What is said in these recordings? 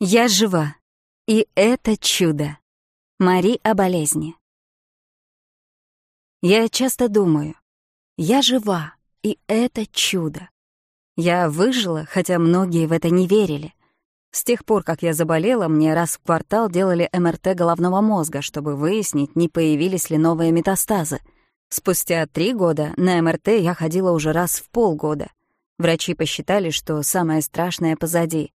Я жива. И это чудо. Мари о болезни. Я часто думаю, я жива, и это чудо. Я выжила, хотя многие в это не верили. С тех пор, как я заболела, мне раз в квартал делали МРТ головного мозга, чтобы выяснить, не появились ли новые метастазы. Спустя три года на МРТ я ходила уже раз в полгода. Врачи посчитали, что самое страшное позади.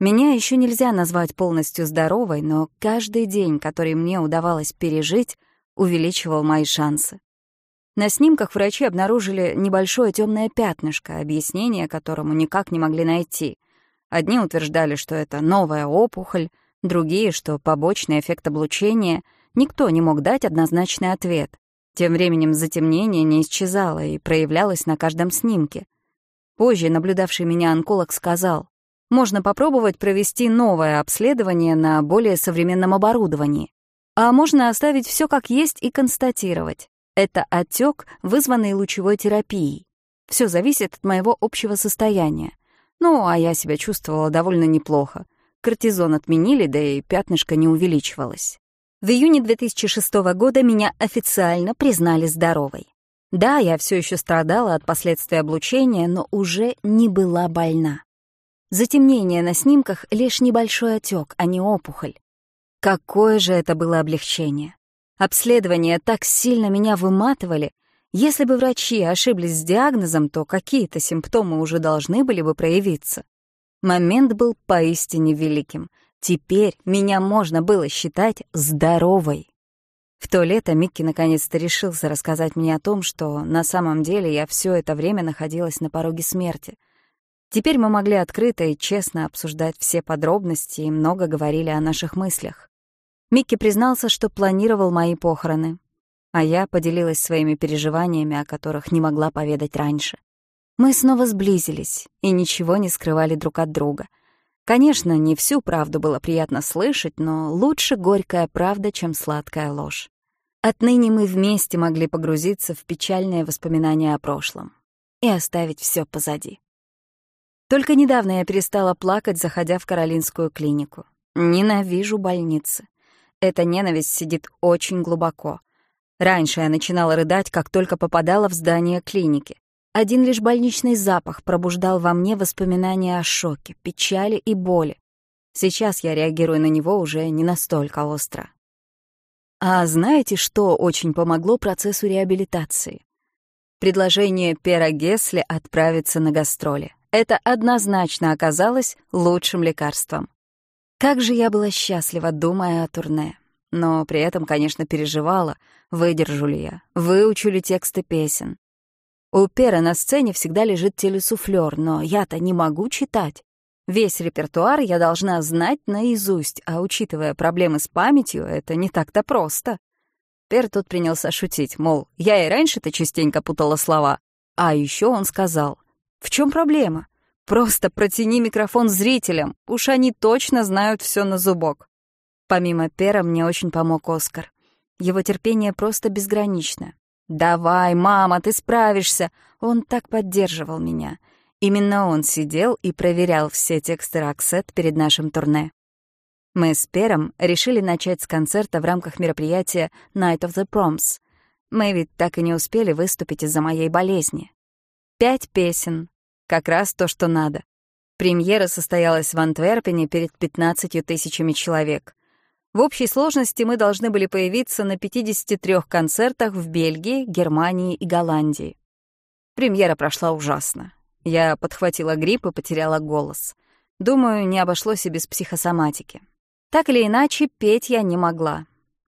Меня еще нельзя назвать полностью здоровой, но каждый день, который мне удавалось пережить, увеличивал мои шансы. На снимках врачи обнаружили небольшое темное пятнышко, объяснение которому никак не могли найти. Одни утверждали, что это новая опухоль, другие, что побочный эффект облучения. Никто не мог дать однозначный ответ. Тем временем затемнение не исчезало и проявлялось на каждом снимке. Позже наблюдавший меня онколог сказал, можно попробовать провести новое обследование на более современном оборудовании. А можно оставить все как есть и констатировать. Это отек, вызванный лучевой терапией. Все зависит от моего общего состояния. Ну, а я себя чувствовала довольно неплохо. Кортизон отменили, да и пятнышко не увеличивалось. В июне 2006 года меня официально признали здоровой. Да, я все еще страдала от последствий облучения, но уже не была больна. Затемнение на снимках — лишь небольшой отек, а не опухоль. Какое же это было облегчение. Обследования так сильно меня выматывали. Если бы врачи ошиблись с диагнозом, то какие-то симптомы уже должны были бы проявиться. Момент был поистине великим. Теперь меня можно было считать здоровой. В то лето Микки наконец-то решился рассказать мне о том, что на самом деле я все это время находилась на пороге смерти — Теперь мы могли открыто и честно обсуждать все подробности и много говорили о наших мыслях. Микки признался, что планировал мои похороны, а я поделилась своими переживаниями, о которых не могла поведать раньше. Мы снова сблизились и ничего не скрывали друг от друга. Конечно, не всю правду было приятно слышать, но лучше горькая правда, чем сладкая ложь. Отныне мы вместе могли погрузиться в печальные воспоминания о прошлом и оставить все позади. Только недавно я перестала плакать, заходя в Каролинскую клинику. Ненавижу больницы. Эта ненависть сидит очень глубоко. Раньше я начинала рыдать, как только попадала в здание клиники. Один лишь больничный запах пробуждал во мне воспоминания о шоке, печали и боли. Сейчас я реагирую на него уже не настолько остро. А знаете, что очень помогло процессу реабилитации? Предложение Пера Гесли отправиться на гастроли. Это однозначно оказалось лучшим лекарством. Как же я была счастлива, думая о турне. Но при этом, конечно, переживала, выдержу ли я, выучу ли тексты песен. У Пера на сцене всегда лежит телесуфлёр, но я-то не могу читать. Весь репертуар я должна знать наизусть, а учитывая проблемы с памятью, это не так-то просто. Пер тут принялся шутить, мол, я и раньше-то частенько путала слова. А еще он сказал, в чем проблема? Просто протяни микрофон зрителям, уж они точно знают все на зубок. Помимо Пера мне очень помог Оскар. Его терпение просто безгранично. «Давай, мама, ты справишься!» Он так поддерживал меня. Именно он сидел и проверял все тексты Роксет перед нашим турне. Мы с Пером решили начать с концерта в рамках мероприятия Night of the Proms. Мы ведь так и не успели выступить из-за моей болезни. Пять песен. Как раз то, что надо. Премьера состоялась в Антверпене перед 15 тысячами человек. В общей сложности мы должны были появиться на 53 концертах в Бельгии, Германии и Голландии. Премьера прошла ужасно. Я подхватила грипп и потеряла голос. Думаю, не обошлось и без психосоматики. Так или иначе, петь я не могла.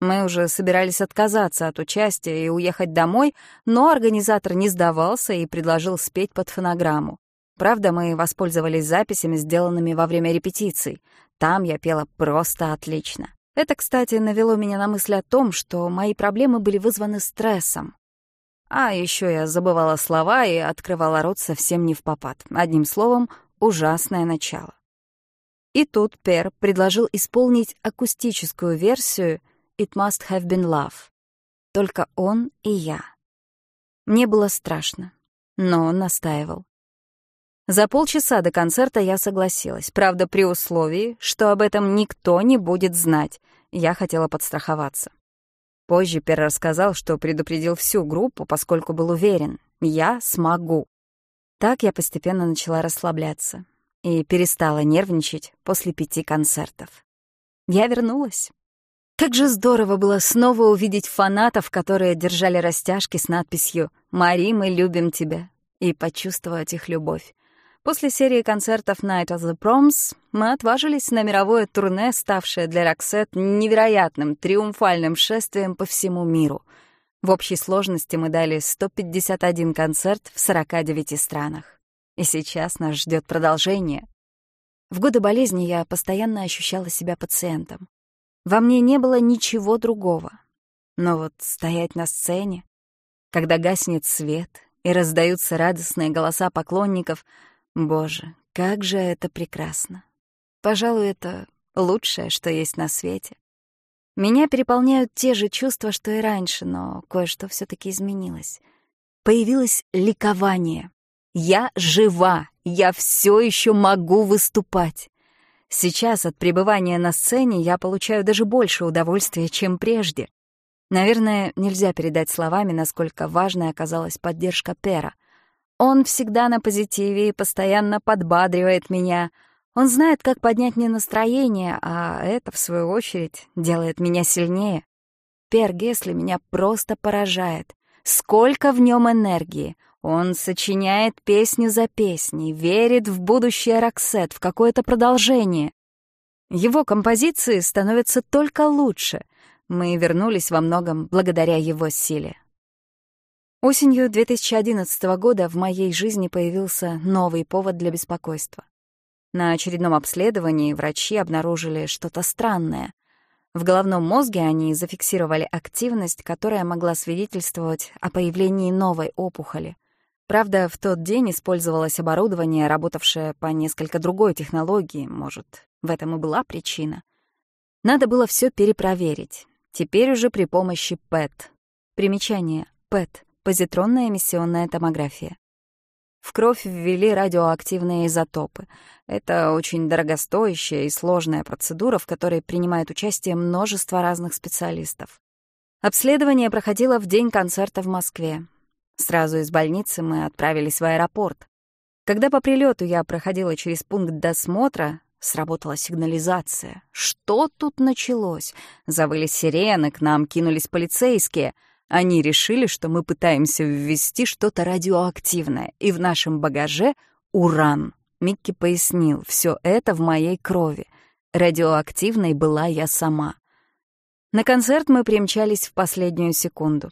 Мы уже собирались отказаться от участия и уехать домой, но организатор не сдавался и предложил спеть под фонограмму. Правда, мы воспользовались записями, сделанными во время репетиций. Там я пела просто отлично. Это, кстати, навело меня на мысль о том, что мои проблемы были вызваны стрессом. А еще я забывала слова и открывала рот совсем не в попад. Одним словом, ужасное начало. И тут Пер предложил исполнить акустическую версию — «It must have been love». Только он и я. Мне было страшно, но он настаивал. За полчаса до концерта я согласилась, правда, при условии, что об этом никто не будет знать. Я хотела подстраховаться. Позже Пер рассказал, что предупредил всю группу, поскольку был уверен, я смогу. Так я постепенно начала расслабляться и перестала нервничать после пяти концертов. Я вернулась. Как же здорово было снова увидеть фанатов, которые держали растяжки с надписью «Мари, мы любим тебя», и почувствовать их любовь. После серии концертов Night of the Proms мы отважились на мировое турне, ставшее для Роксет невероятным триумфальным шествием по всему миру. В общей сложности мы дали 151 концерт в 49 странах. И сейчас нас ждет продолжение. В годы болезни я постоянно ощущала себя пациентом. Во мне не было ничего другого. Но вот стоять на сцене, когда гаснет свет и раздаются радостные голоса поклонников — Боже, как же это прекрасно. Пожалуй, это лучшее, что есть на свете. Меня переполняют те же чувства, что и раньше, но кое-что все таки изменилось. Появилось ликование. Я жива, я все еще могу выступать. Сейчас от пребывания на сцене я получаю даже больше удовольствия, чем прежде. Наверное, нельзя передать словами, насколько важной оказалась поддержка Пера. Он всегда на позитиве и постоянно подбадривает меня. Он знает, как поднять мне настроение, а это, в свою очередь, делает меня сильнее. Пер Гесли меня просто поражает. Сколько в нем энергии! Он сочиняет песню за песней, верит в будущее Роксет, в какое-то продолжение. Его композиции становятся только лучше. Мы вернулись во многом благодаря его силе. Осенью 2011 года в моей жизни появился новый повод для беспокойства. На очередном обследовании врачи обнаружили что-то странное. В головном мозге они зафиксировали активность, которая могла свидетельствовать о появлении новой опухоли. Правда, в тот день использовалось оборудование, работавшее по несколько другой технологии, может, в этом и была причина. Надо было все перепроверить, теперь уже при помощи ПЭТ. Примечание ПЭТ позитронная эмиссионная томография. В кровь ввели радиоактивные изотопы. Это очень дорогостоящая и сложная процедура, в которой принимает участие множество разных специалистов. Обследование проходило в день концерта в Москве. Сразу из больницы мы отправились в аэропорт. Когда по прилету я проходила через пункт досмотра, сработала сигнализация. Что тут началось? Завыли сирены, к нам кинулись полицейские — они решили, что мы пытаемся ввести что-то радиоактивное, и в нашем багаже — уран. Микки пояснил, все это в моей крови. Радиоактивной была я сама. На концерт мы примчались в последнюю секунду.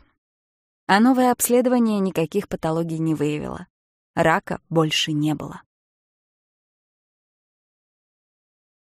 А новое обследование никаких патологий не выявило. Рака больше не было.